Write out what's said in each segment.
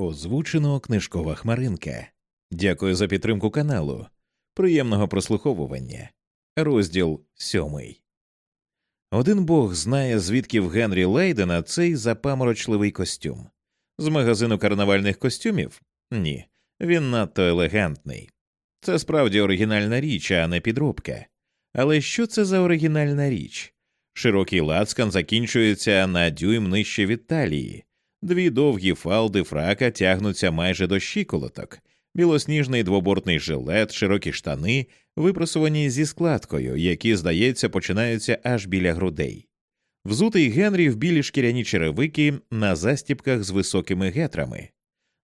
Озвучено книжкова хмаринка. Дякую за підтримку каналу. Приємного прослуховування. Розділ сьомий. Один бог знає, звідки в Генрі Лейдена цей запаморочливий костюм. З магазину карнавальних костюмів? Ні, він надто елегантний. Це справді оригінальна річ, а не підробка. Але що це за оригінальна річ? Широкий лацкан закінчується на дюйм нижче від талії, дві довгі фалди фрака тягнуться майже до щиколоток, білосніжний двобортний жилет, широкі штани, випросувані зі складкою, які, здається, починаються аж біля грудей. Взутий Генрі в білі шкіряні черевики на застіпках з високими гетрами,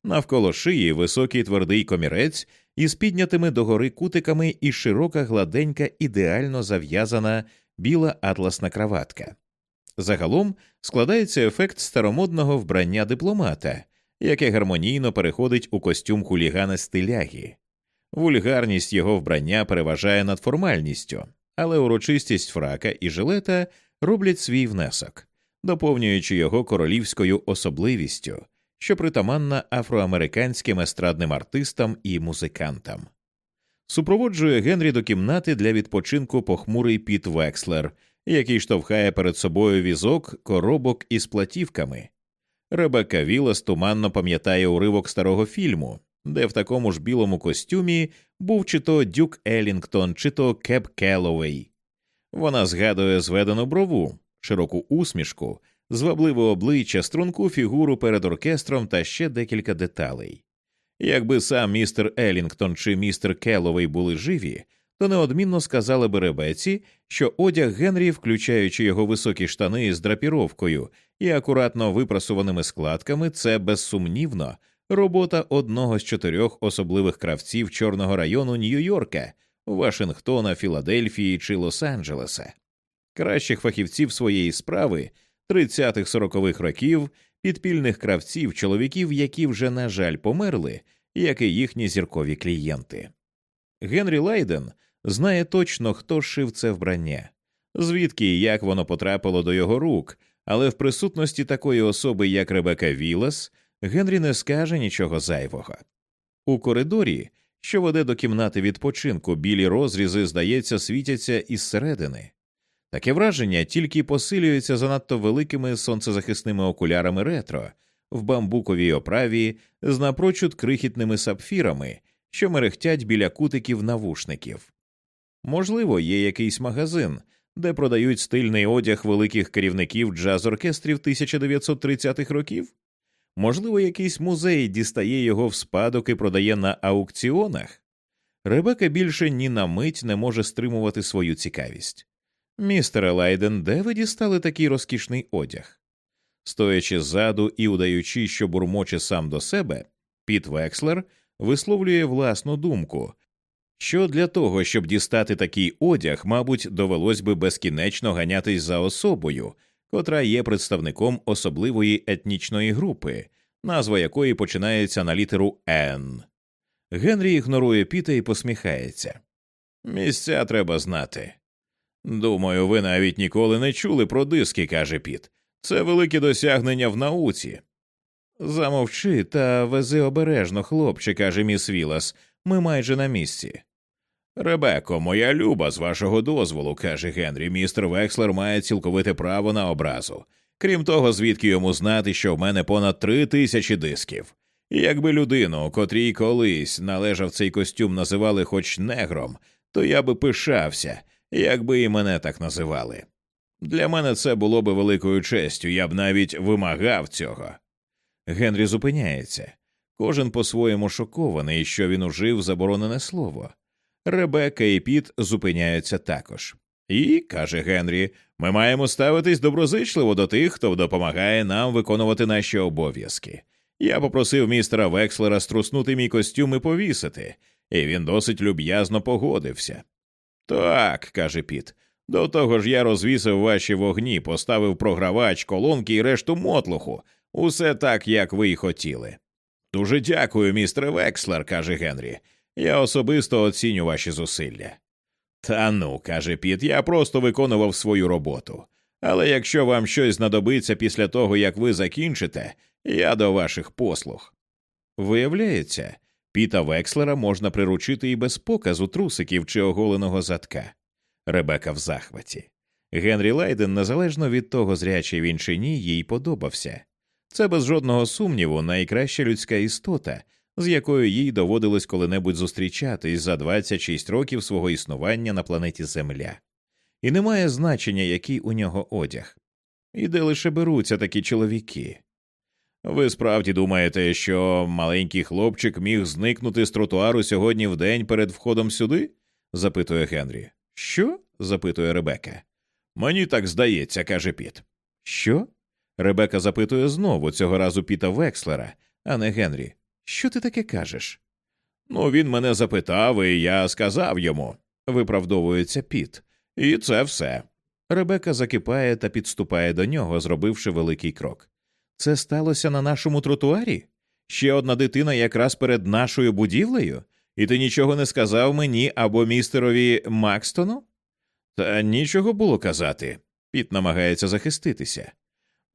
навколо шиї високий твердий комірець із піднятими догори кутиками і широка гладенька, ідеально зав'язана біла атласна краватка. Загалом складається ефект старомодного вбрання дипломата, яке гармонійно переходить у костюм хулігана стиляги. Вульгарність його вбрання переважає над формальністю, але урочистість фрака і жилета роблять свій внесок, доповнюючи його королівською особливістю, що притаманна афроамериканським естрадним артистам і музикантам. Супроводжує Генрі до кімнати для відпочинку похмурий Піт Векслер, який штовхає перед собою візок, коробок із платівками. Ребекка Вілас туманно пам'ятає уривок старого фільму, де в такому ж білому костюмі був чи то Дюк Елінгтон, чи то Кеп Келлоуей. Вона згадує зведену брову, широку усмішку, звабливе обличчя, струнку фігуру перед оркестром та ще декілька деталей. Якби сам містер Елінгтон чи містер Келлоуей були живі, то неодмінно сказали би Ребеці, що одяг Генрі, включаючи його високі штани з драпіровкою і акуратно випрасуваними складками, це безсумнівно робота одного з чотирьох особливих кравців чорного району Нью-Йорка, Вашингтона, Філадельфії чи Лос-Анджелеса, кращих фахівців своєї справи 30-40-х років, підпільних кравців, чоловіків, які вже, на жаль, померли, як і їхні зіркові клієнти. Генрі Лайден знає точно, хто шив це вбрання, звідки і як воно потрапило до його рук, але в присутності такої особи, як Ребека Вілас, Генрі не скаже нічого зайвого. У коридорі, що веде до кімнати відпочинку, білі розрізи, здається, світяться із середини. Таке враження тільки посилюється занадто великими сонцезахисними окулярами ретро в бамбуковій оправі з напрочуд крихітними сапфірами, що мерехтять біля кутиків навушників. Можливо, є якийсь магазин, де продають стильний одяг великих керівників джаз-оркестрів 1930-х років. Можливо, якийсь музей дістає його в спадок і продає на аукціонах. Ребека більше ні на мить не може стримувати свою цікавість. Містере Лайден, де ви дістали такий розкішний одяг? Стоячи ззаду і удаючи, що бурмоче сам до себе, Піт Векслер висловлює власну думку, що для того, щоб дістати такий одяг, мабуть, довелось би безкінечно ганятись за особою, котра є представником особливої етнічної групи, назва якої починається на літеру Н. Генрі ігнорує Піта і посміхається. Місця треба знати. Думаю, ви навіть ніколи не чули про диски, каже Піт. Це велике досягнення в науці. Замовчи та вези обережно, хлопче, каже міс Вілас, ми майже на місці. Ребеко, моя люба, з вашого дозволу, каже Генрі, містер Векслер має цілковите право на образу. Крім того, звідки йому знати, що в мене понад три тисячі дисків. І якби людину, котрій колись належав цей костюм, називали хоч негром, то я би пишався, якби і мене так називали. Для мене це було би великою честю, я б навіть вимагав цього. Генрі зупиняється. Кожен по-своєму шокований, що він ужив заборонене слово. Ребекка і Піт зупиняються також. І, каже Генрі, ми маємо ставитись доброзичливо до тих, хто допомагає нам виконувати наші обов'язки. Я попросив містера Векслера струснути мій костюм і повісити, і він досить люб'язно погодився. Так, каже Піт, до того ж я розвісив ваші вогні, поставив програвач, колонки і решту мотлуху, усе так, як ви й хотіли. Дуже дякую, містер Векслер, каже Генрі. Я особисто оціню ваші зусилля. Та ну, каже Піт, я просто виконував свою роботу. Але якщо вам щось знадобиться після того, як ви закінчите, я до ваших послуг. Виявляється, піта Векслера можна приручити і без показу трусиків чи оголеного задка. Ребека в захваті. Генрі Лайден, незалежно від того, зрячий він чи ні, їй подобався. Це без жодного сумніву найкраща людська істота, з якою їй доводилось коли-небудь зустрічатись за 26 років свого існування на планеті Земля. І немає значення, який у нього одяг. І де лише беруться такі чоловіки. Ви справді думаєте, що маленький хлопчик міг зникнути з тротуару сьогодні в день перед входом сюди? запитує Генрі. Що? запитує Ребека. Мені так здається, каже Піт. Що? Ребека запитує знову, цього разу Піта Векслера, а не Генрі. Що ти таке кажеш? Ну, він мене запитав, і я сказав йому, виправдовується Піт. І це все. Ребека закипає та підступає до нього, зробивши великий крок. Це сталося на нашому тротуарі? Ще одна дитина якраз перед нашою будівлею? І ти нічого не сказав мені або містерові Макстону? Та нічого було казати. Піт намагається захиститися.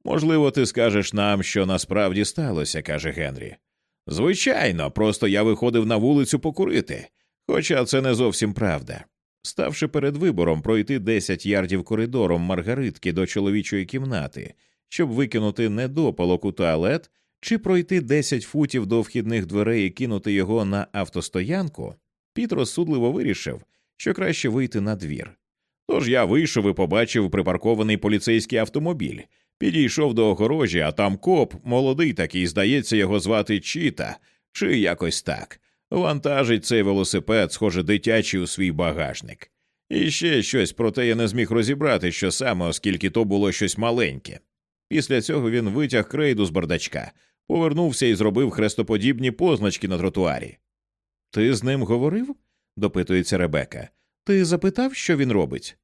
Можливо, ти скажеш нам, що насправді сталося, каже Генрі. Звичайно, просто я виходив на вулицю покурити, хоча це не зовсім правда. Ставши перед вибором пройти 10 ярдів коридором Маргаритки до чоловічої кімнати, щоб викинути недопалок у туалет, чи пройти 10 футів до вхідних дверей і кинути його на автостоянку, Піт розсудливо вирішив, що краще вийти на двір. Тож я вийшов і побачив припаркований поліцейський автомобіль, підійшов до огорожі, а там коп, молодий такий, здається, його звати Чіта, чи якось так. Вантажить цей велосипед, схоже, дитячий у свій багажник. І ще щось, проте я не зміг розібрати, що саме, оскільки то було щось маленьке. Після цього він витяг крейду з бардачка, повернувся і зробив хрестоподібні позначки на тротуарі. Ти з ним говорив? допитується Ребека. Ти запитав, що він робить?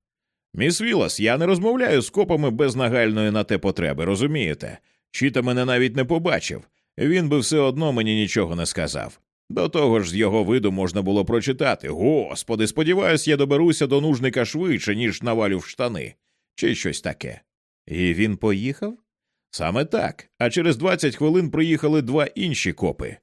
Міс Вілас, я не розмовляю з копами без нагальної на те потреби, розумієте? Чіта мене навіть не побачив, він би все одно мені нічого не сказав. До того ж, з його виду можна було прочитати Господи, сподіваюсь, я доберуся до нужника швидше, ніж навалю в штани, чи щось таке. І він поїхав? Саме так. А через 20 хвилин приїхали два інші копи.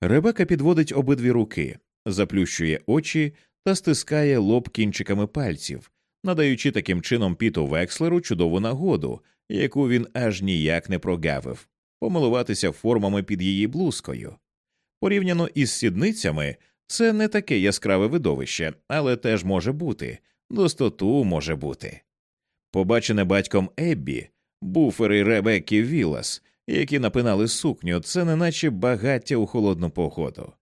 Ребека підводить обидві руки, заплющує очі та стискає лоб кінчиками пальців, надаючи таким чином Піту Векслеру чудову нагоду, яку він аж ніяк не прогавив, помилуватися формами під її блузкою. Порівняно із сідницями, це не таке яскраве видовище, але теж може бути, достоту може бути. Побачене батьком Еббі, буфери Ребеккі Вілас, які напинали сукню, це неначе багаття у холодну погоду.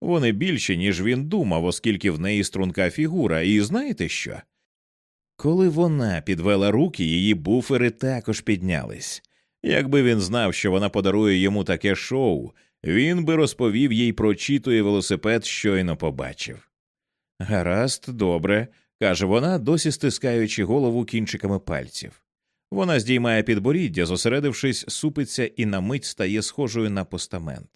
Вони більші, ніж він думав, оскільки в неї струнка фігура, і знаєте що? Коли вона підвела руки, її буфери також піднялись. Якби він знав, що вона подарує йому таке шоу, він би розповів їй про чіту велосипед, щойно побачив. Гаразд, добре, каже вона, досі стискаючи голову кінчиками пальців. Вона здіймає підборіддя, зосередившись, супиться і на мить стає схожою на постамент.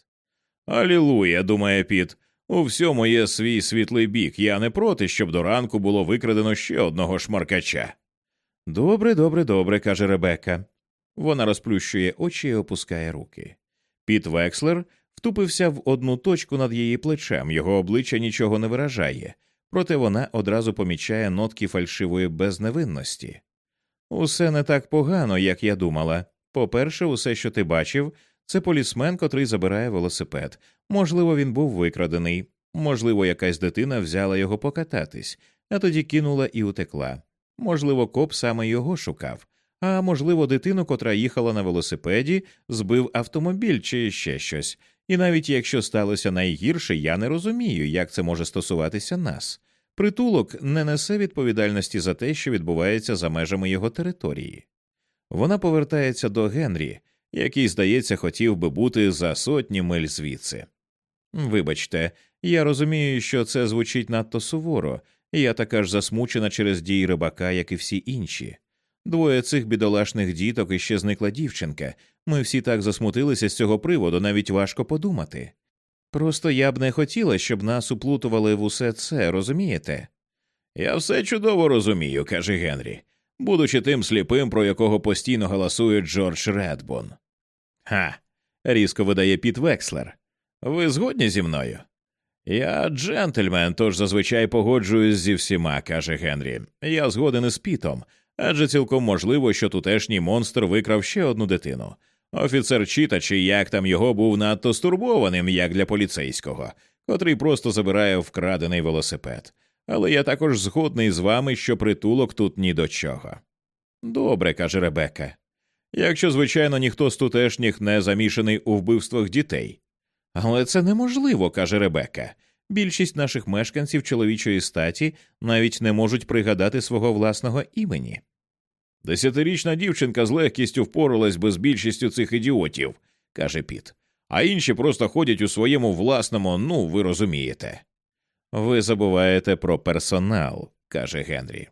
Алілуя, думає Піт, у всьому є свій світлий бік. Я не проти, щоб до ранку було викрадено ще одного шмаркача. Добре, добре, добре, каже Ребекка. Вона розплющує очі і опускає руки. Піт Векслер втупився в одну точку над її плечем, його обличчя нічого не виражає, проте вона одразу помічає нотки фальшивої безневинності. Усе не так погано, як я думала. По-перше, усе, що ти бачив, це полісмен, котрий забирає велосипед. Можливо, він був викрадений, можливо, якась дитина взяла його покататись, а тоді кинула і утекла. Можливо, коп саме його шукав, а можливо, дитину, котра їхала на велосипеді, збив автомобіль чи ще щось. І навіть якщо сталося найгірше, я не розумію, як це може стосуватися нас. Притулок не несе відповідальності за те, що відбувається за межами його території. Вона повертається до Генрі, який, здається, хотів би бути за сотні миль звідси. Вибачте, я розумію, що це звучить надто суворо, я така ж засмучена через дії рибака, як і всі інші. Двоє цих бідолашних діток і ще зникла дівчинка. Ми всі так засмутилися з цього приводу, навіть важко подумати. Просто я б не хотіла, щоб нас уплутували в усе це, розумієте? Я все чудово розумію, каже Генрі, будучи тим сліпим, про якого постійно галасує Джордж Редбон. Ха. різко видає Піт Векслер. Ви згодні зі мною? Я джентльмен, тож зазвичай погоджуюсь зі всіма, каже Генрі. Я згоден із Пітом, адже цілком можливо, що тутешній монстр викрав ще одну дитину. Офіцер Чіта, чи як там його був надто стурбованим, як для поліцейського, котрий просто забирає вкрадений велосипед. Але я також згодний з вами, що притулок тут ні до чого. Добре, каже Ребекка. Якщо, звичайно, ніхто з тутешніх не замішаний у вбивствах дітей. Але це неможливо, каже Ребекка. Більшість наших мешканців чоловічої статі навіть не можуть пригадати свого власного імені. Десятирічна дівчинка з легкістю впоралась би з більшістю цих ідіотів, каже Піт, а інші просто ходять у своєму власному, ну, ви розумієте. Ви забуваєте про персонал, каже Генрі.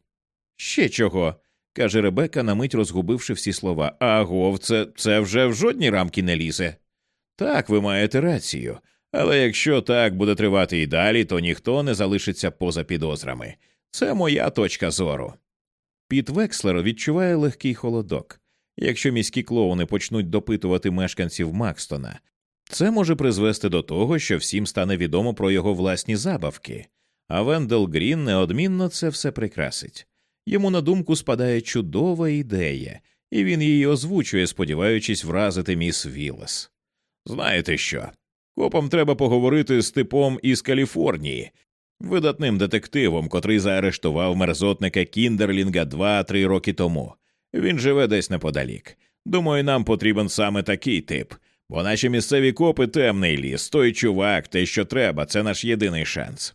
Ще чого, каже Ребека, на мить розгубивши всі слова. Агов, це, це вже в жодні рамки не лізе. Так, ви маєте рацію, але якщо так буде тривати і далі, то ніхто не залишиться поза підозрами. Це моя точка зору. Піт Векслер відчуває легкий холодок. Якщо міські клоуни почнуть допитувати мешканців Макстона, це може призвести до того, що всім стане відомо про його власні забавки, а Вендел Грін неодмінно це все прикрасить. Йому на думку спадає чудова ідея, і він її озвучує, сподіваючись вразити міс Вілас. Знаєте що? Копам треба поговорити з типом із Каліфорнії, видатним детективом, котрий заарештував мерзотника Кіндерлінга два-три роки тому. Він живе десь неподалік. Думаю, нам потрібен саме такий тип, бо наші місцеві копи темний ліс, той чувак, те, що треба, це наш єдиний шанс.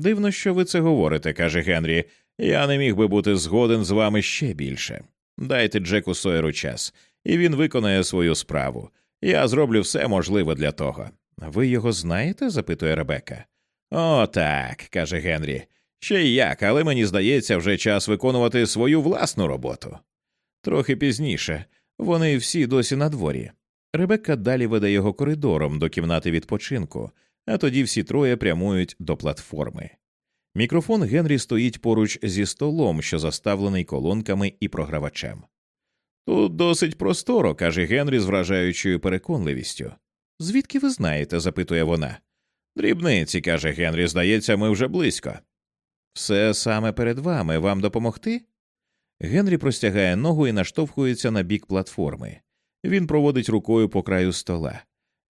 Дивно, що ви це говорите, каже Генрі. Я не міг би бути згоден з вами ще більше. Дайте Джеку Сойеру час, і він виконає свою справу. Я зроблю все можливе для того. Ви його знаєте? запитує Ребека. О, так, каже Генрі. Ще й як, але мені здається, вже час виконувати свою власну роботу. Трохи пізніше вони всі досі на дворі. Ребекка далі веде його коридором до кімнати відпочинку, а тоді всі троє прямують до платформи. Мікрофон Генрі стоїть поруч зі столом, що заставлений колонками і програвачем. Тут досить просторо, каже Генрі з вражаючою переконливістю. Звідки ви знаєте? запитує вона. Дрібниці, каже Генрі, здається, ми вже близько. Все саме перед вами вам допомогти? Генрі простягає ногу і наштовхується на бік платформи. Він проводить рукою по краю стола,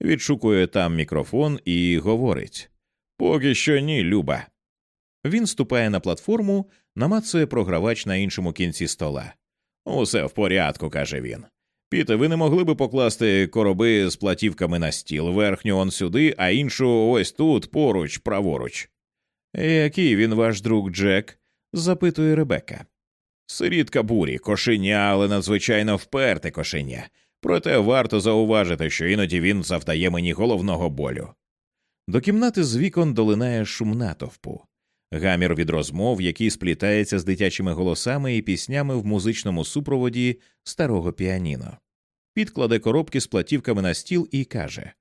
відшукує там мікрофон і говорить Поки що ні, Люба. Він ступає на платформу, намацує програвач на іншому кінці стола. Усе в порядку, каже він. Піте, ви не могли би покласти короби з платівками на стіл, верхню он сюди, а іншу ось тут, поруч, праворуч. Який він ваш друг Джек? запитує Ребека. Сирітка бурі, кошеня, але надзвичайно вперте кошеня. Проте варто зауважити, що іноді він завдає мені головного болю. До кімнати з вікон долинає шум натовпу гамір від розмов, який сплітається з дитячими голосами і піснями в музичному супроводі старого піаніно. Підкладе коробки з платівками на стіл і каже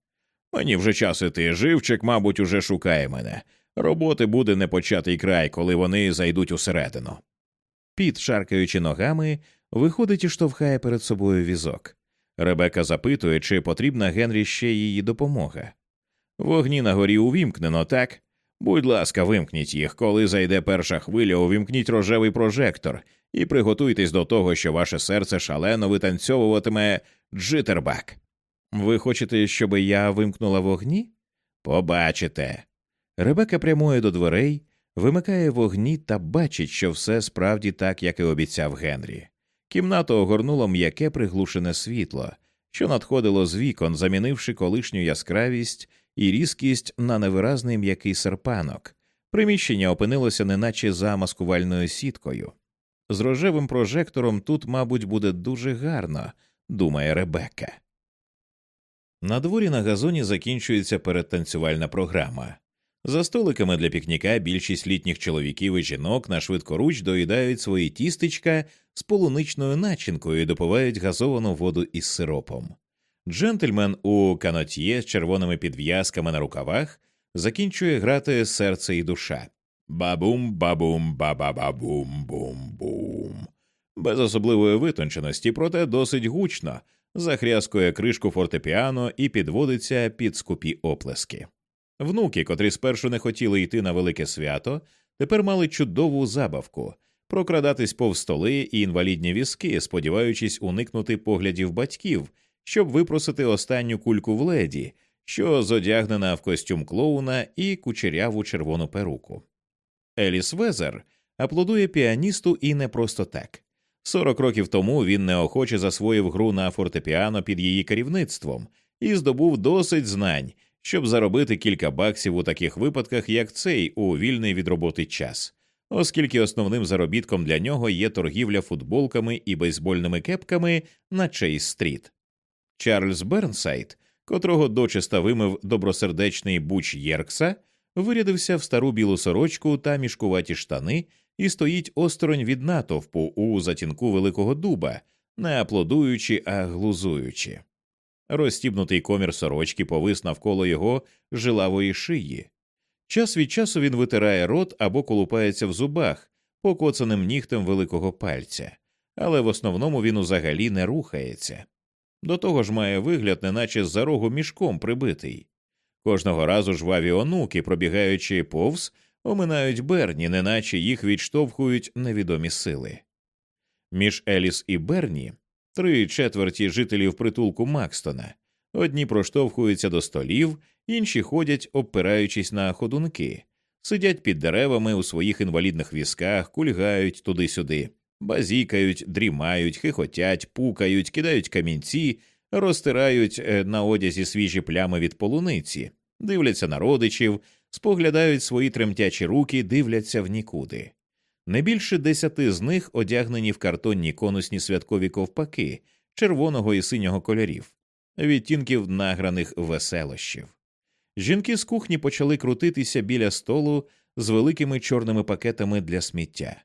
Мені вже час іти, живчик, мабуть, уже шукає мене. Роботи буде непочатий край, коли вони зайдуть усередину. Піт, шаркаючи ногами, виходить і штовхає перед собою візок. Ребека запитує, чи потрібна Генрі ще її допомога. Вогні на горі увімкнено, так? Будь ласка, вимкніть їх, коли зайде перша хвиля, увімкніть рожевий прожектор і приготуйтесь до того, що ваше серце шалено витанцьовуватиме джитербак. Ви хочете, щоб я вимкнула вогні? Побачите. Ребека прямує до дверей, вимикає вогні та бачить, що все справді так, як і обіцяв Генрі. Кімнату огорнуло м'яке приглушене світло, що надходило з вікон, замінивши колишню яскравість і різкість на невиразний м'який серпанок. Приміщення опинилося неначе за маскувальною сіткою. З рожевим прожектором тут, мабуть, буде дуже гарно, думає Ребекка. На дворі на газоні закінчується передтанцювальна програма. За столиками для пікніка більшість літніх чоловіків і жінок на швидкоруч доїдають свої тістечка з полуничною начинкою і допивають газовану воду із сиропом. Джентльмен у канотьє з червоними підв'язками на рукавах закінчує грати серце і душа. Бабум, бабум, баба-бабум, бум, бум. Без особливої витонченості, проте досить гучно, захряскує кришку фортепіано і підводиться під скупі оплески. Внуки, котрі спершу не хотіли йти на велике свято, тепер мали чудову забавку прокрадатись повз столи і інвалідні візки, сподіваючись уникнути поглядів батьків, щоб випросити останню кульку в леді, що зодягнена в костюм клоуна і кучеряву червону перуку. Еліс Везер аплодує піаністу і не просто так. Сорок років тому він неохоче засвоїв гру на фортепіано під її керівництвом і здобув досить знань, щоб заробити кілька баксів у таких випадках, як цей, у вільний від роботи час, оскільки основним заробітком для нього є торгівля футболками і бейсбольними кепками на Чейз стріт. Чарльз Бернсайд, котрого дочиста вимив добросердечний буч Єркса, вирядився в стару білу сорочку та мішкуваті штани і стоїть осторонь від натовпу у затінку Великого Дуба, не аплодуючи, а глузуючи. Розстібнутий комір сорочки повис навколо його жилавої шиї. Час від часу він витирає рот або колупається в зубах, покоцаним нігтем великого пальця, але в основному він узагалі не рухається. До того ж має вигляд, неначе за рогу мішком прибитий. Кожного разу жваві онуки, пробігаючи повз, оминають Берні, неначе їх відштовхують невідомі сили. Між Еліс і Берні три четверті жителів притулку Макстона. Одні проштовхуються до столів, інші ходять, обпираючись на ходунки, сидять під деревами у своїх інвалідних візках, кульгають туди-сюди, базікають, дрімають, хихотять, пукають, кидають камінці, розтирають е, на одязі свіжі плями від полуниці, дивляться на родичів, споглядають свої тремтячі руки, дивляться в нікуди. Не більше десяти з них одягнені в картонні конусні святкові ковпаки червоного і синього кольорів, відтінків награних веселощів. Жінки з кухні почали крутитися біля столу з великими чорними пакетами для сміття.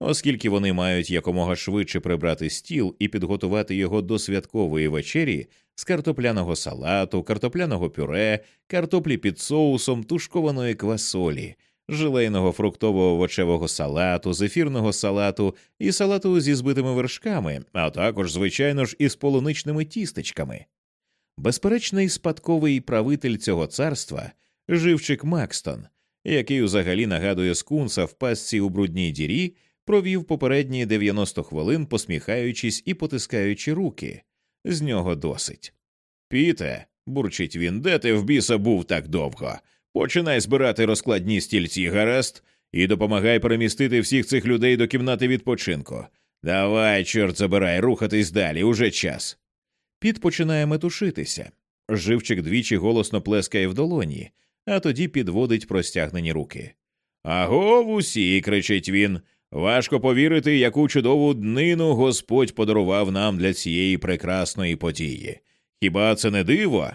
Оскільки вони мають якомога швидше прибрати стіл і підготувати його до святкової вечері з картопляного салату, картопляного пюре, картоплі під соусом, тушкованої квасолі, желейного фруктово овочевого салату, зефірного салату і салату зі збитими вершками, а також, звичайно ж, із полуничними тістечками. Безперечний спадковий правитель цього царства живчик Макстон, який взагалі нагадує скунса в пастці у брудній дірі провів попередні 90 хвилин, посміхаючись і потискаючи руки. З нього досить. Піте, бурчить він, де ти в біса був так довго? Починай збирати розкладні стільці, гаразд, і допомагай перемістити всіх цих людей до кімнати відпочинку. Давай, чорт забирай, рухатись далі, уже час. Піт починає метушитися. Живчик двічі голосно плескає в долоні, а тоді підводить простягнені руки. Агов усі. кричить він. Важко повірити, яку чудову днину Господь подарував нам для цієї прекрасної події. Хіба це не диво?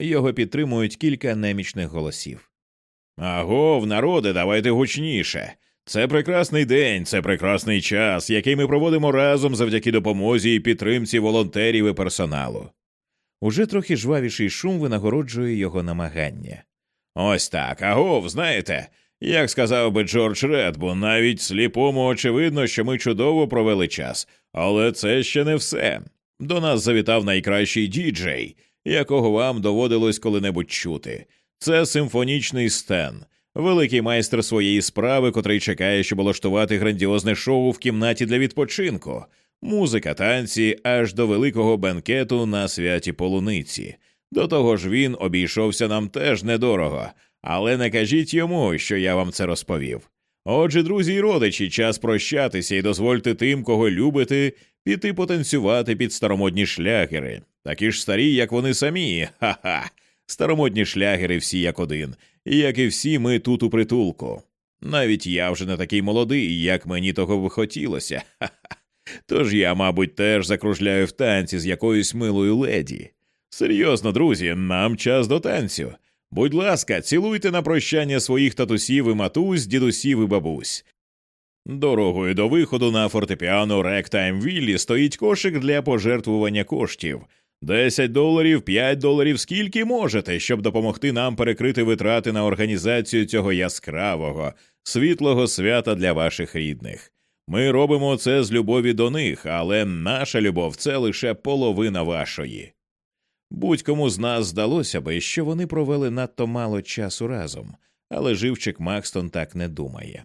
Його підтримують кілька немічних голосів. Агов, народе, давайте гучніше. Це прекрасний день, це прекрасний час, який ми проводимо разом завдяки допомозі і підтримці волонтерів і персоналу. Уже трохи жвавіший шум винагороджує його намагання. Ось так, агов, знаєте, як сказав би Джордж Редбу, навіть сліпому очевидно, що ми чудово провели час, але це ще не все. До нас завітав найкращий діджей, якого вам доводилось коли-небудь чути. Це симфонічний стен, великий майстер своєї справи, котрий чекає, щоб влаштувати грандіозне шоу в кімнаті для відпочинку, музика, танці аж до великого бенкету на святі полуниці. До того ж він обійшовся нам теж недорого. Але не кажіть йому, що я вам це розповів. Отже, друзі й родичі, час прощатися і дозвольте тим, кого любите, піти потанцювати під старомодні шлягери, такі ж старі, як вони самі. Ха-ха. Старомодні шлягери всі як один, як і всі ми тут у притулку. Навіть я вже не такий молодий, як мені того би хотілося. Ха-ха. Тож я, мабуть, теж закружляю в танці з якоюсь милою леді. Серйозно, друзі, нам час до танцю. Будь ласка, цілуйте на прощання своїх татусів і матусь, дідусів і бабусь. Дорогою до виходу на фортепіано Ректайм Віллі стоїть кошик для пожертвування коштів. 10 доларів, 5 доларів, скільки можете, щоб допомогти нам перекрити витрати на організацію цього яскравого, світлого свята для ваших рідних. Ми робимо це з любові до них, але наша любов це лише половина вашої. Будь-кому з нас здалося би, що вони провели надто мало часу разом, але живчик Макстон так не думає.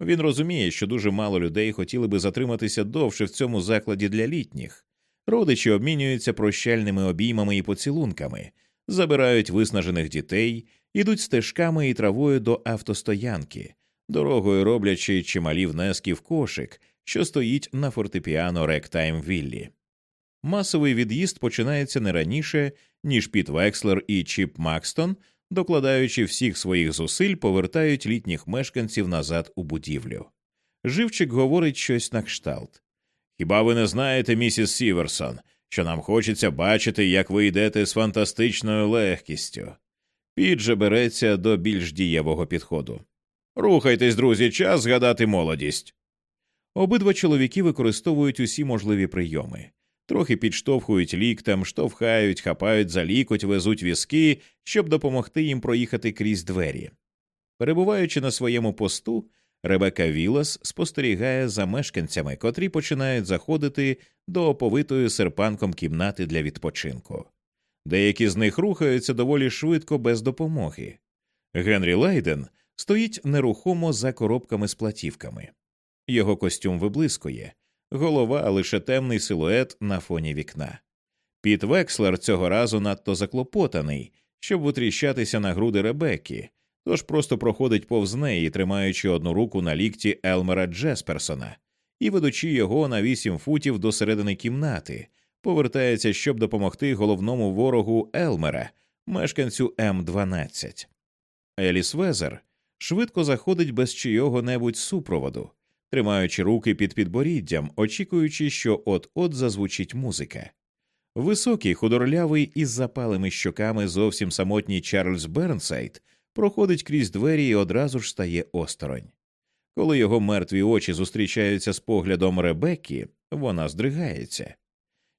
Він розуміє, що дуже мало людей хотіли би затриматися довше в цьому закладі для літніх. Родичі обмінюються прощальними обіймами і поцілунками, забирають виснажених дітей, ідуть стежками і травою до автостоянки, дорогою роблячи чималі внески в кошик, що стоїть на фортепіано Ректайм Віллі. Масовий від'їзд починається не раніше, ніж Піт Векслер і Чіп Макстон, докладаючи всіх своїх зусиль, повертають літніх мешканців назад у будівлю. Живчик говорить щось на кшталт. Хіба ви не знаєте, місіс Сіверсон, що нам хочеться бачити, як ви йдете з фантастичною легкістю? Піт же береться до більш дієвого підходу. Рухайтесь, друзі, час згадати молодість. Обидва чоловіки використовують усі можливі прийоми трохи підштовхують ліктем, штовхають, хапають за лікоть, везуть візки, щоб допомогти їм проїхати крізь двері. Перебуваючи на своєму посту, Ребека Вілас спостерігає за мешканцями, котрі починають заходити до оповитої серпанком кімнати для відпочинку. Деякі з них рухаються доволі швидко без допомоги. Генрі Лайден стоїть нерухомо за коробками з платівками. Його костюм виблискує, голова лише темний силует на фоні вікна. Піт Векслер цього разу надто заклопотаний, щоб витріщатися на груди Ребекки, тож просто проходить повз неї, тримаючи одну руку на лікті Елмера Джесперсона і ведучи його на вісім футів до середини кімнати, повертається, щоб допомогти головному ворогу Елмера, мешканцю М12. Еліс Везер швидко заходить без чийого небудь супроводу, тримаючи руки під підборіддям, очікуючи, що от-от зазвучить музика. Високий, худорлявий із запалими щоками зовсім самотній Чарльз Бернсайд проходить крізь двері і одразу ж стає осторонь. Коли його мертві очі зустрічаються з поглядом Ребекки, вона здригається.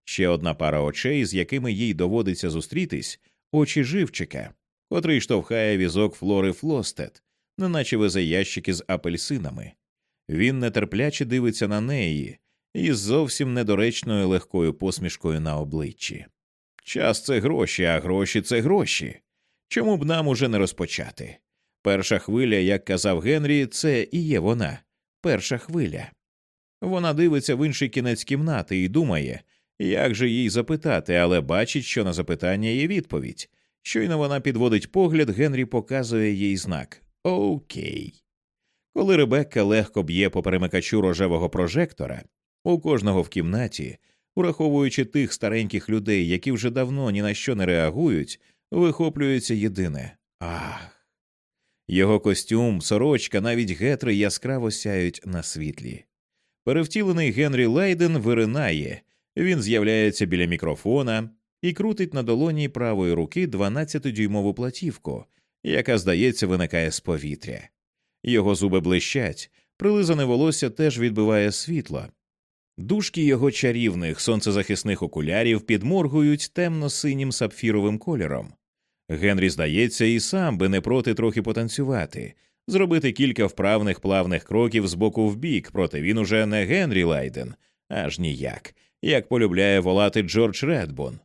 Ще одна пара очей, з якими їй доводиться зустрітись, очі живчика, котрий штовхає візок Флори Флостет, неначе везе ящики з апельсинами. Він нетерпляче дивиться на неї із зовсім недоречною легкою посмішкою на обличчі. Час це гроші, а гроші це гроші. Чому б нам уже не розпочати? Перша хвиля, як казав Генрі, це і є вона, перша хвиля. Вона дивиться в інший кінець кімнати і думає, як же їй запитати, але бачить, що на запитання є відповідь. Щойно вона підводить погляд, Генрі показує їй знак Окей. Коли Ребекка легко б'є по перемикачу рожевого прожектора, у кожного в кімнаті, ураховуючи тих стареньких людей, які вже давно ні на що не реагують, вихоплюється єдине ах. Його костюм, сорочка, навіть гетри яскраво сяють на світлі. Перевтілений Генрі Лейден виринає, він з'являється біля мікрофона і крутить на долоні правої руки 12-дюймову платівку, яка, здається, виникає з повітря. Його зуби блищать, прилизане волосся теж відбиває світло. Дужки його чарівних сонцезахисних окулярів підморгують темно синім сапфіровим кольором. Генрі здається, і сам би не проти трохи потанцювати, зробити кілька вправних плавних кроків з боку в бік, проте він уже не Генрі Лайден, аж ніяк, як полюбляє волати Джордж Редбун.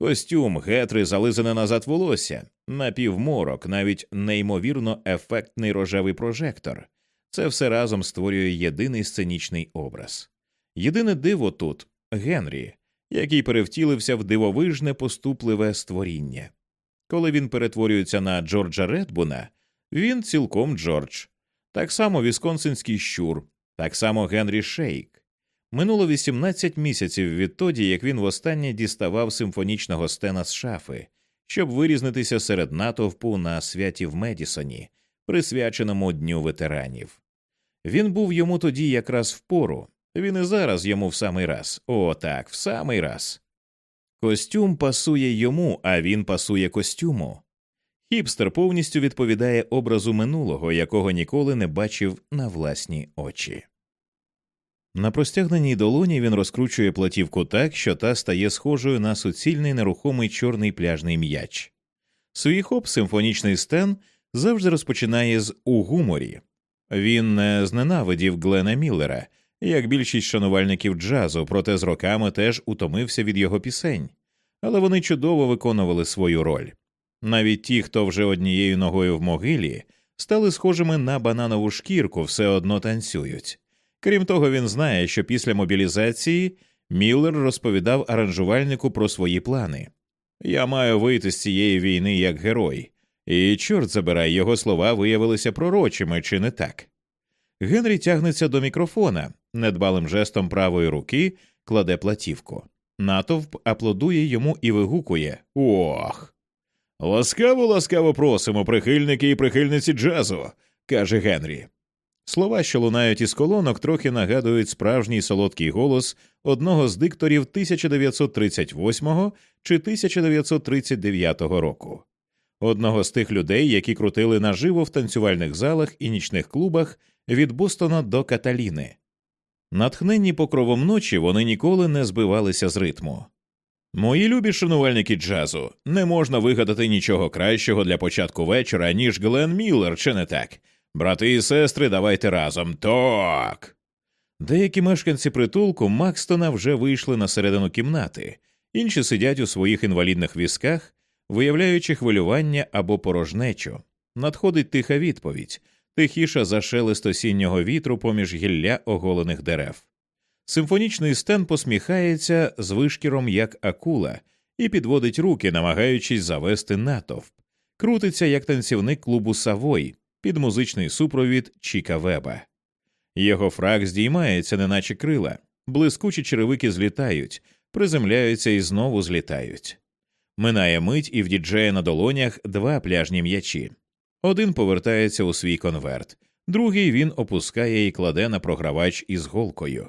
Костюм, гетри, зализане назад волосся, напівморок, навіть неймовірно ефектний рожевий прожектор. Це все разом створює єдиний сценічний образ. Єдине диво тут Генрі, який перевтілився в дивовижне поступливе створіння. Коли він перетворюється на Джорджа Редбуна, він цілком Джордж, так само Вісконсинський щур, так само Генрі Шейк. Минуло 18 місяців відтоді, як він востаннє діставав Симфонічного Стена з шафи, щоб вирізнитися серед натовпу на святі в Медісоні, присвяченому Дню ветеранів. Він був йому тоді якраз в пору, він і зараз йому в самий раз. О, так, в самий раз. Костюм пасує йому, а він пасує костюму. Хіпстер повністю відповідає образу минулого, якого ніколи не бачив на власні очі. На простягненій долоні він розкручує платівку так, що та стає схожою на суцільний нерухомий чорний пляжний м'яч. Свій хоп симфонічний стен завжди розпочинає з у гуморі. Він не зненавидів Глена Міллера, як більшість шанувальників джазу, проте з роками теж утомився від його пісень, але вони чудово виконували свою роль. Навіть ті, хто вже однією ногою в могилі, стали схожими на бананову шкірку, все одно танцюють. Крім того, він знає, що після мобілізації Міллер розповідав аранжувальнику про свої плани. Я маю вийти з цієї війни як герой, і, чорт забирай, його слова виявилися пророчими, чи не так. Генрі тягнеться до мікрофона, недбалим жестом правої руки кладе платівку. Натовп аплодує йому і вигукує Ох. Ласкаво, ласкаво просимо, прихильники і прихильниці джазу, каже Генрі. Слова, що лунають із колонок, трохи нагадують справжній солодкий голос одного з дикторів 1938 чи 1939 року, одного з тих людей, які крутили наживо в танцювальних залах і нічних клубах від Бостона до Каталіни. Натхненні покровом ночі вони ніколи не збивалися з ритму. Мої любі шанувальники джазу, не можна вигадати нічого кращого для початку вечора, ніж Глен Міллер, чи не так? Брати і сестри, давайте разом. Так. Деякі мешканці притулку Макстона вже вийшли на середину кімнати, інші сидять у своїх інвалідних візках, виявляючи хвилювання або порожнечу. Надходить тиха відповідь, тихіша за шелест осіннього вітру поміж гілля оголених дерев. Симфонічний стен посміхається з вишкіром, як акула, і підводить руки, намагаючись завести натовп, крутиться як танцівник клубу Савой під музичний супровід Чіка Веба. Його фрак здіймається, неначе крила, блискучі черевики злітають, приземляються і знову злітають. Минає мить, і в діджея на долонях два пляжні м'ячі. Один повертається у свій конверт, другий він опускає і кладе на програвач із голкою.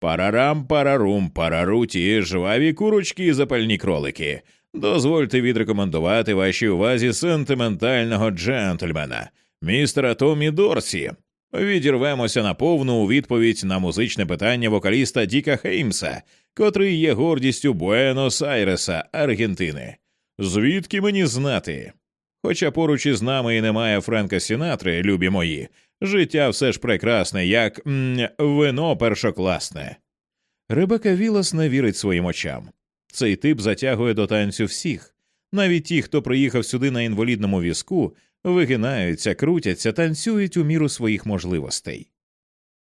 Парарам, парарум, параруті, жваві курочки і запальні кролики. Дозвольте відрекомендувати вашій увазі сентиментального джентльмена, містера Томі Дорсі. Відірвемося на повну відповідь на музичне питання вокаліста Діка Хеймса, котрий є гордістю Буенос-Айреса, Аргентини. Звідки мені знати? Хоча поруч із нами і немає Френка Сінатри, любі мої, життя все ж прекрасне, як м вино першокласне. Ребека Вілас не вірить своїм очам. Цей тип затягує до танцю всіх, навіть ті, хто приїхав сюди на інвалідному візку, вигинаються, крутяться, танцюють у міру своїх можливостей.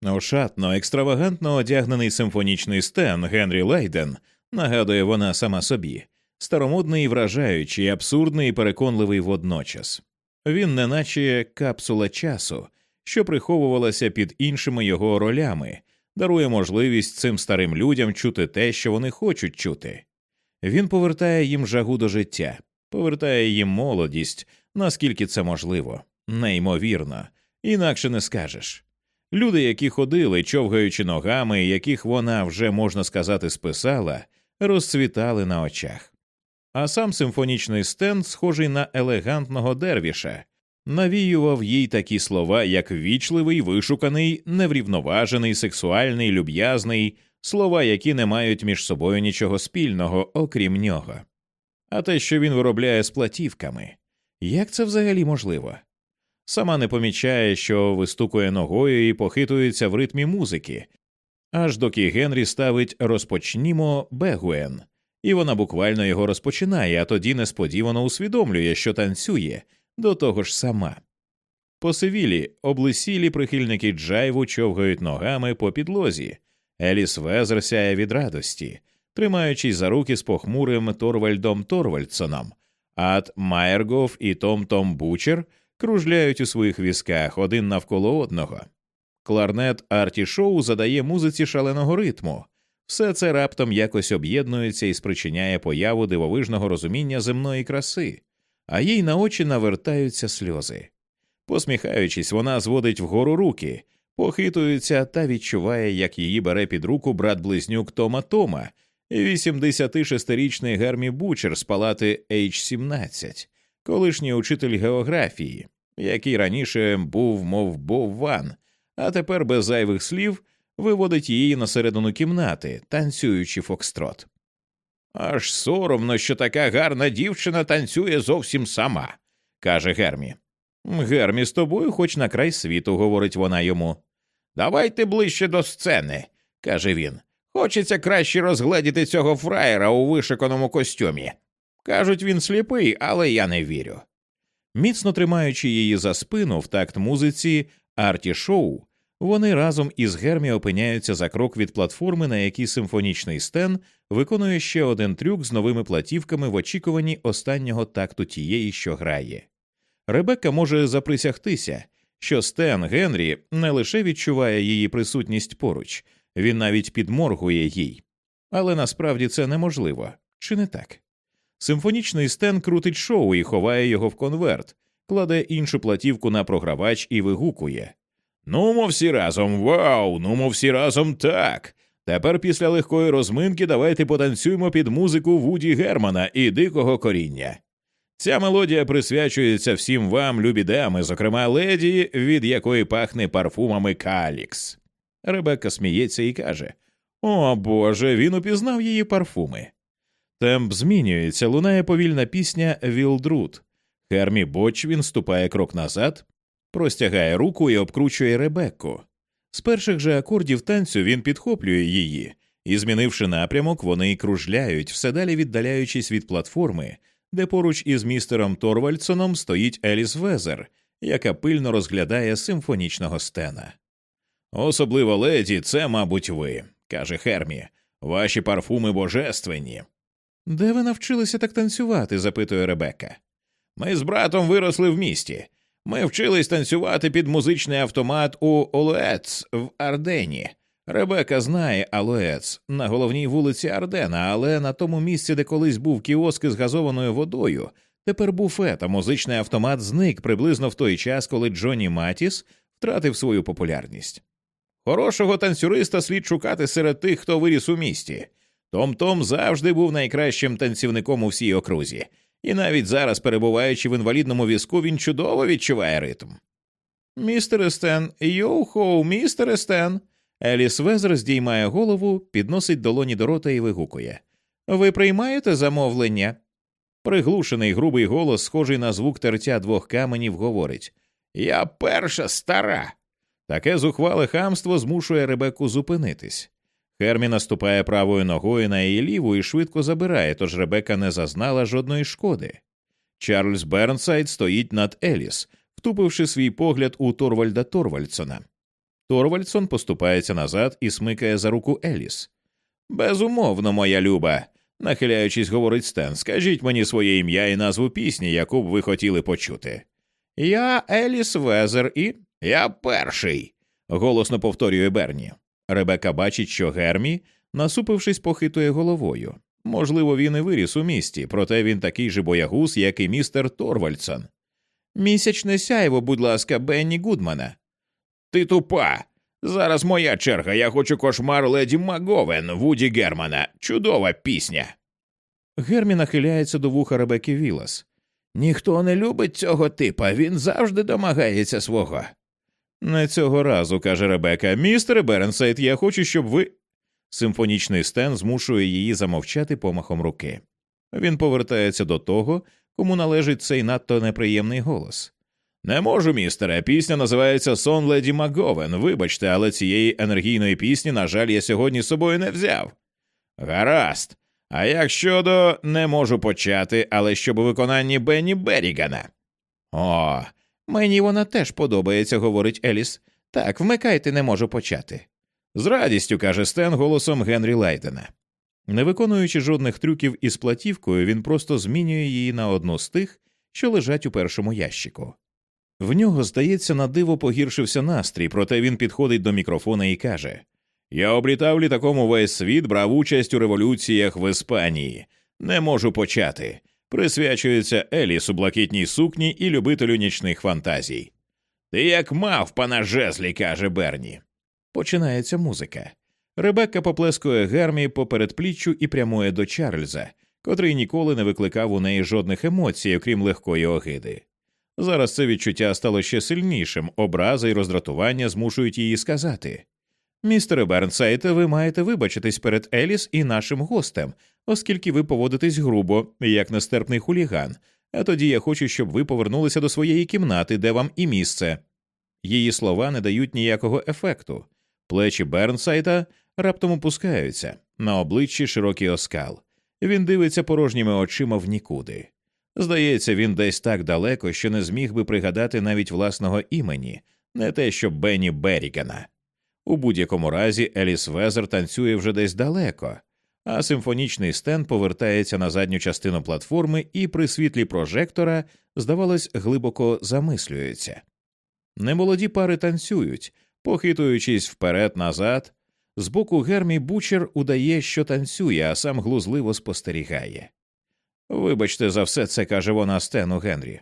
Ошатно, екстравагантно одягнений симфонічний стен Генрі Лейден, нагадує вона сама собі, старомодний і вражаючий, абсурдний і переконливий водночас. Він неначе капсула часу, що приховувалася під іншими його ролями, дарує можливість цим старим людям чути те, що вони хочуть чути. Він повертає їм жагу до життя, повертає їм молодість, наскільки це можливо, неймовірно, інакше не скажеш. Люди, які ходили, човгаючи ногами, яких вона вже можна сказати списала, розцвітали на очах. А сам симфонічний стенд, схожий на елегантного дервіша, навіював їй такі слова, як вічливий, вишуканий, неврівноважений, сексуальний, люб'язний, слова, які не мають між собою нічого спільного, окрім нього. А те, що він виробляє з платівками, як це взагалі можливо? Сама не помічає, що вистукує ногою і похитується в ритмі музики, аж доки Генрі ставить розпочнімо Бегуен, і вона буквально його розпочинає, а тоді несподівано усвідомлює, що танцює до того ж сама. Посивілі, облисілі прихильники джайву човгають ногами по підлозі, Еліс Везер сяє від радості, тримаючись за руки з похмурим Торвальдом Торвальдсоном, ад Майергов і Том Том Бучер кружляють у своїх візках один навколо одного. Кларнет Арті Шоу задає музиці шаленого ритму. Все це раптом якось об'єднується і спричиняє появу дивовижного розуміння земної краси, а їй на очі навертаються сльози. Посміхаючись, вона зводить вгору руки, похитується та відчуває, як її бере під руку брат близнюк Тома Тома, 86-річний Гермі Бучер з палати H17, колишній учитель географії, який раніше був, мов Бовван, а тепер без зайвих слів виводить її на середину кімнати, танцюючи фокстрот. Аж соромно, що така гарна дівчина танцює зовсім сама, каже Гермі. Гермі, з тобою хоч на край світу, говорить вона йому. Давайте ближче до сцени, каже він. Хочеться краще розгледіти цього фраєра у вишиканому костюмі. Кажуть, він сліпий, але я не вірю. Міцно тримаючи її за спину в такт музиці арті шоу, вони разом із Гермі опиняються за крок від платформи, на якій симфонічний стен виконує ще один трюк з новими платівками в очікуванні останнього такту тієї, що грає. Ребекка може заприсягтися, що Стен Генрі не лише відчуває її присутність поруч, він навіть підморгує їй. Але насправді це неможливо, чи не так? Симфонічний Стен крутить шоу і ховає його в конверт, кладе іншу платівку на програвач і вигукує. Нумо всі разом, вау, нумо всі разом так. Тепер після легкої розминки давайте потанцюємо під музику Вуді Германа і дикого коріння. Ця мелодія присвячується всім вам, любі дами, зокрема леді, від якої пахне парфумами Калікс. Ребекка сміється і каже О Боже, він упізнав її парфуми. Темп змінюється, лунає повільна пісня Вілдрут. Хермі Боч він ступає крок назад, простягає руку і обкручує Ребекку. З перших же акордів танцю він підхоплює її, і, змінивши напрямок, вони кружляють, все далі віддаляючись від платформи, де поруч із містером Торвальдсоном стоїть Еліс Везер, яка пильно розглядає симфонічного стена. Особливо леді, це, мабуть, ви, каже Хермі. Ваші парфуми божественні. Де ви навчилися так танцювати? запитує Ребекка. Ми з братом виросли в місті. Ми вчились танцювати під музичний автомат у Олуец в Ардені. Ребека знає Алоец на головній вулиці Ардена, але на тому місці, де колись був кіоск із газованою водою, тепер буфет, а музичний автомат зник приблизно в той час, коли Джонні Матіс втратив свою популярність. Хорошого танцюриста слід шукати серед тих, хто виріс у місті. Том Том завжди був найкращим танцівником у всій окрузі, і навіть зараз, перебуваючи в інвалідному візку, він чудово відчуває ритм. Містер Стен, йоу-хоу, містер Стен. Еліс Везер здіймає голову, підносить долоні до рота і вигукує Ви приймаєте замовлення? Приглушений грубий голос, схожий на звук тертя двох каменів, говорить Я перша стара. Таке зухвале хамство змушує Ребекку зупинитись. Хермі наступає правою ногою на її ліву і швидко забирає, тож Ребека не зазнала жодної шкоди. Чарльз Бернсайд стоїть над Еліс, втупивши свій погляд у Торвальда Торвальдсона. Торвальдсон поступається назад і смикає за руку Еліс. Безумовно, моя люба, нахиляючись, говорить Стен, скажіть мені своє ім'я і назву пісні, яку б ви хотіли почути. Я Еліс Везер і я перший, голосно повторює Берні. Ребека бачить, що Гермі, насупившись, похитує головою. Можливо, він і виріс у місті, проте він такий же боягуз, як і містер Торвальдсон. Місячне сяйво, будь ласка, Бенні Гудмана. Ти тупа. Зараз моя черга. Я хочу кошмар леді Маговен Вуді Германа. Чудова пісня. Гермі нахиляється до вуха Ребекки Вілас. Ніхто не любить цього типа, він завжди домагається свого. Не цього разу, каже Ребека. Містере Бернсайд, я хочу, щоб ви. Симфонічний Стен змушує її замовчати помахом руки. Він повертається до того, кому належить цей надто неприємний голос. Не можу, містере. Пісня називається Сон Леді Маговен. Вибачте, але цієї енергійної пісні, на жаль, я сьогодні з собою не взяв. Гаразд. А як щодо не можу почати, але щоб у виконанні Бенні Берігана. О, мені вона теж подобається, говорить Еліс. Так, вмикайте, не можу почати. З радістю каже Стен голосом Генрі Лайтена. Не виконуючи жодних трюків із платівкою, він просто змінює її на одну з тих, що лежать у першому ящику. В нього, здається, на диво погіршився настрій, проте він підходить до мікрофона і каже Я облітав літаком увесь світ, брав участь у революціях в Іспанії. Не можу почати. Присвячується Еліс у блакитній сукні і любителю нічних фантазій. Ти як мавпа на жезлі, каже Берні. Починається музика. Ребекка поплескує Гермі по передпліччю і прямує до Чарльза, котрий ніколи не викликав у неї жодних емоцій, окрім легкої огиди. Зараз це відчуття стало ще сильнішим, образа і роздратування змушують її сказати. Містере Бернсайте, ви маєте вибачитись перед Еліс і нашим гостем, оскільки ви поводитесь грубо, як нестерпний хуліган, а тоді я хочу, щоб ви повернулися до своєї кімнати, де вам і місце. Її слова не дають ніякого ефекту. Плечі Бернсайта раптом опускаються, на обличчі широкий оскал. Він дивиться порожніми очима в нікуди. Здається, він десь так далеко, що не зміг би пригадати навіть власного імені, не те що Бенні Беррігана. У будь-якому разі Еліс Везер танцює вже десь далеко, а симфонічний стенд повертається на задню частину платформи і при світлі прожектора, здавалось, глибоко замислюється. Немолоді пари танцюють, похитуючись вперед назад. Збоку Гермі Бучер удає, що танцює, а сам глузливо спостерігає. Вибачте за все це, каже вона Стену Генрі.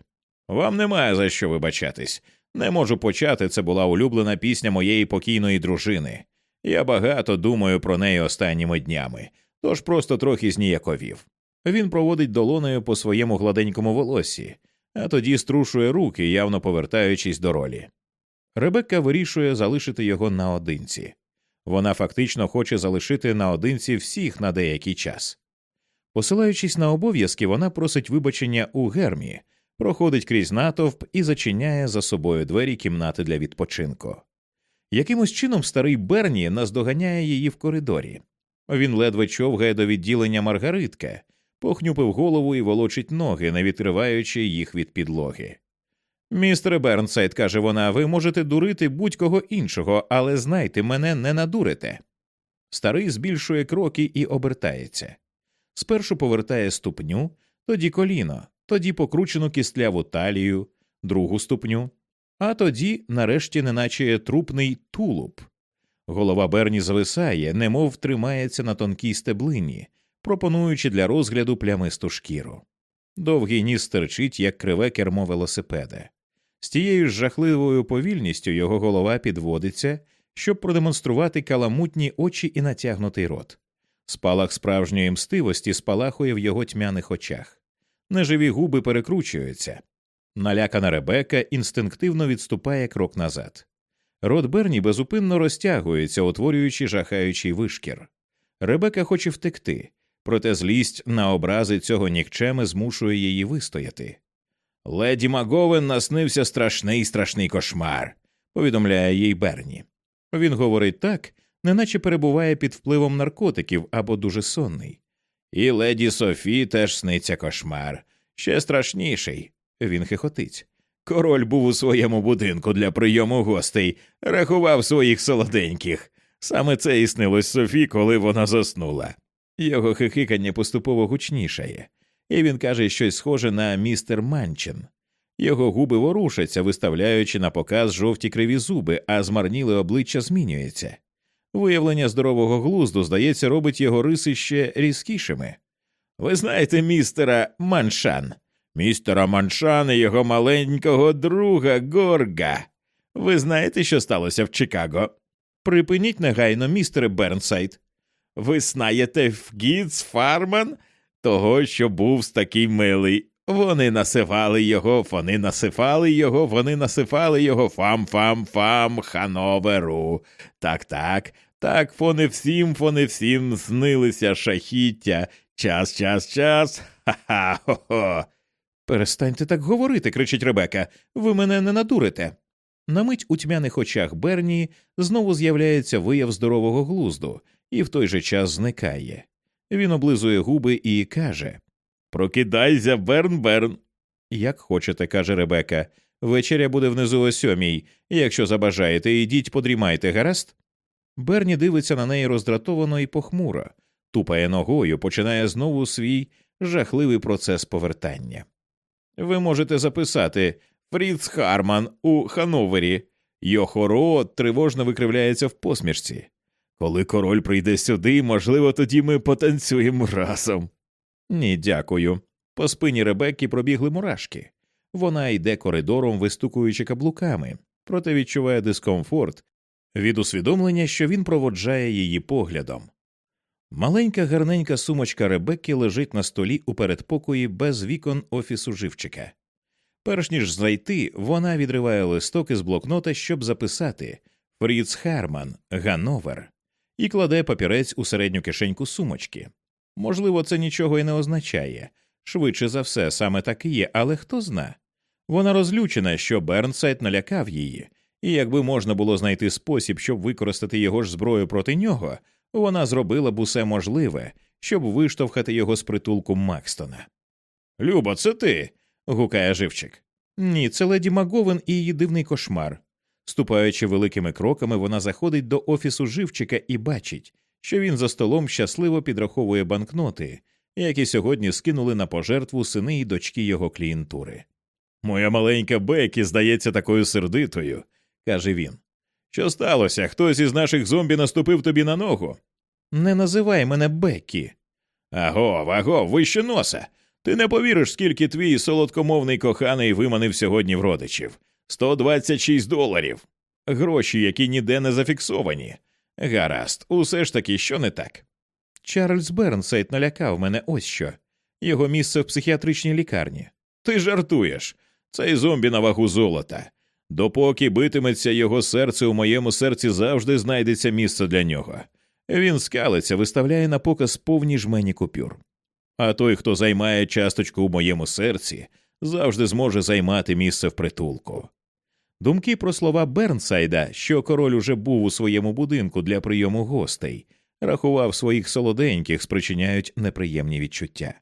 Вам немає за що вибачатись. Не можу почати, це була улюблена пісня моєї покійної дружини. Я багато думаю про неї останніми днями, тож просто трохи зніяковів. Він проводить долоною по своєму гладенькому волосі, а тоді струшує руки, явно повертаючись до ролі. Ребекка вирішує залишити його наодинці. Вона фактично хоче залишити наодинці всіх на деякий час. Посилаючись на обов'язки, вона просить вибачення у гермі, проходить крізь натовп і зачиняє за собою двері кімнати для відпочинку. Якимось чином старий Берні наздоганяє її в коридорі. Він ледве човгає до відділення Маргаритка, похнюпив голову і волочить ноги, не відкриваючи їх від підлоги. Містере Бернсайд, каже вона, ви можете дурити будь-кого іншого, але знайте, мене не надурите. Старий збільшує кроки і обертається. Спершу повертає ступню, тоді коліно, тоді покручену кістляву талію, другу ступню, а тоді, нарешті, неначе трупний тулуб. Голова Берні зависає, немов тримається на тонкій стеблині, пропонуючи для розгляду плямисту шкіру. Довгий ніс стерчить, як криве кермо велосипеда. З тією ж жахливою повільністю його голова підводиться, щоб продемонструвати каламутні очі і натягнутий рот. Спалах справжньої мстивості спалахує в його тьмяних очах. Неживі губи перекручуються. Налякана Ребека інстинктивно відступає крок назад. Рот Берні безупинно розтягується, утворюючи жахаючий вишкір. Ребека хоче втекти, проте злість на образи цього нікчеми змушує її вистояти. Леді Маговен наснився страшний страшний кошмар, повідомляє їй Берні. Він говорить так, неначе перебуває під впливом наркотиків або дуже сонний. І леді Софі теж сниться кошмар, ще страшніший. Він хихотить. Король був у своєму будинку для прийому гостей, рахував своїх солоденьких. Саме це і снилось Софі, коли вона заснула. Його хихикання поступово гучнішає, і він каже щось схоже на містер Манчин. Його губи ворушаться, виставляючи на показ жовті криві зуби, а змарніле обличчя змінюється. Виявлення здорового глузду, здається, робить його риси ще різкішими. Ви знаєте містера Маншан, містера Маншан і його маленького друга Горга. Ви знаєте, що сталося в Чикаго? Припиніть негайно, містере Бернсайд. Ви знаєте в Фарман, того, що був такий милий. Вони насипали його, вони насипали його, вони насипали його фам-фам-фам Хановеру. Так, так, так, фони всім, фони всім знилися шахіття. Час, час, час. Ха-ха, хо-хо. Перестаньте так говорити, кричить Ребека. Ви мене не надурите. На мить у тьмяних очах Берні знову з'являється вияв здорового глузду і в той же час зникає. Він облизує губи і каже Прокидайся, Берн Берн. Як хочете, каже Ребека. Вечеря буде внизу о сьомій. Якщо забажаєте, ідіть подрімайте, гаразд? Берні дивиться на неї роздратовано і похмуро, тупає ногою, починає знову свій жахливий процес повертання. Ви можете записати Фріц Харман у Хановері. Його рот тривожно викривляється в посмішці. Коли король прийде сюди, можливо, тоді ми потанцюємо разом. Ні, дякую. По спині Ребекки пробігли мурашки. Вона йде коридором, вистукуючи каблуками, проте відчуває дискомфорт від усвідомлення, що він проводжає її поглядом. Маленька гарненька сумочка Ребекки лежить на столі у передпокої без вікон офісу Живчика. Перш ніж зайти, вона відриває листок із блокнота, щоб записати Фріц Харман, Гановер, і кладе папірець у середню кишеньку сумочки. Можливо, це нічого і не означає. Швидше за все, саме так і є, але хто зна. Вона розлючена, що Бернсайд налякав її, і якби можна було знайти спосіб, щоб використати його ж зброю проти нього, вона зробила б усе можливе, щоб виштовхати його з притулку Макстона. Люба, це ти. гукає живчик. Ні, це леді Маговен і її дивний кошмар. Ступаючи великими кроками, вона заходить до офісу живчика і бачить, що він за столом щасливо підраховує банкноти, які сьогодні скинули на пожертву сини і дочки його клієнтури. Моя маленька Бекі здається такою сердитою, каже він. Що сталося? Хтось із наших зомбі наступив тобі на ногу? Не називай мене Беккі. Агов, агов, вище носа. Ти не повіриш, скільки твій солодкомовний коханий виманив сьогодні в родичів 126 доларів. Гроші, які ніде не зафіксовані. Гаразд, усе ж таки, що не так. Чарльз Бернсайд налякав мене ось що його місце в психіатричній лікарні. Ти жартуєш. Цей зомбі на вагу золота. Допоки битиметься його серце, у моєму серці завжди знайдеться місце для нього. Він скалиться, виставляє на показ повні жмені купюр. А той, хто займає часточку у моєму серці, завжди зможе займати місце в притулку. Думки про слова Бернсайда, що король уже був у своєму будинку для прийому гостей, рахував своїх солоденьких, спричиняють неприємні відчуття.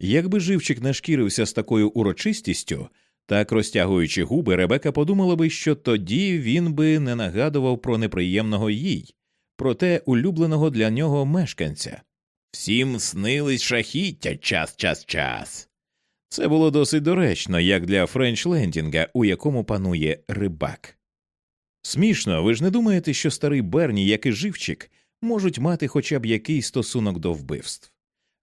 Якби живчик не шкірився з такою урочистістю, так розтягуючи губи, Ребека подумала би, що тоді він би не нагадував про неприємного їй, про те улюбленого для нього мешканця. Всім снились шахіття час, час, час. Це було досить доречно, як для Френч-Лендінга, у якому панує Рибак. Смішно, ви ж не думаєте, що старий Берні, як і Живчик, можуть мати хоча б якийсь стосунок до вбивств.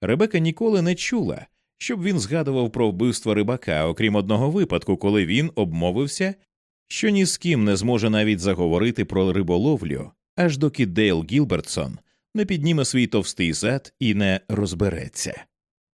Ребека ніколи не чула, щоб він згадував про вбивство Рибака, окрім одного випадку, коли він обмовився, що ні з ким не зможе навіть заговорити про риболовлю, аж доки Дейл Гілбертсон не підніме свій товстий зад і не розбереться.